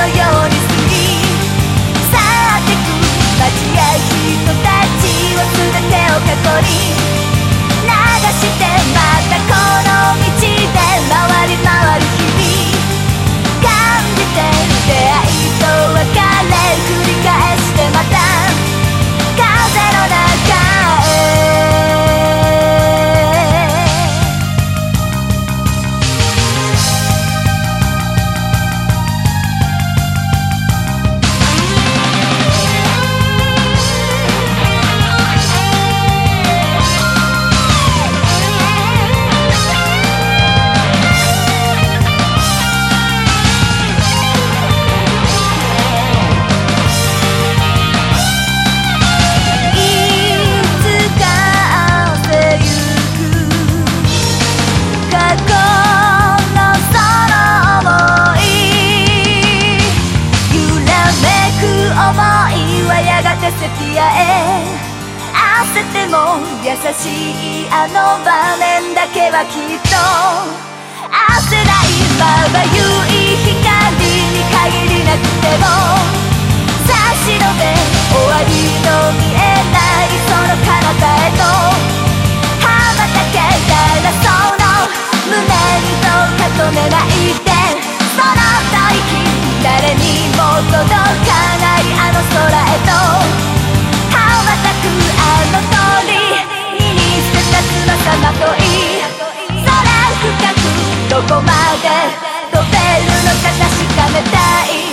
내가 여 セて焦っても優しいあの場面だけはきっとまで飛べるのか確かめたい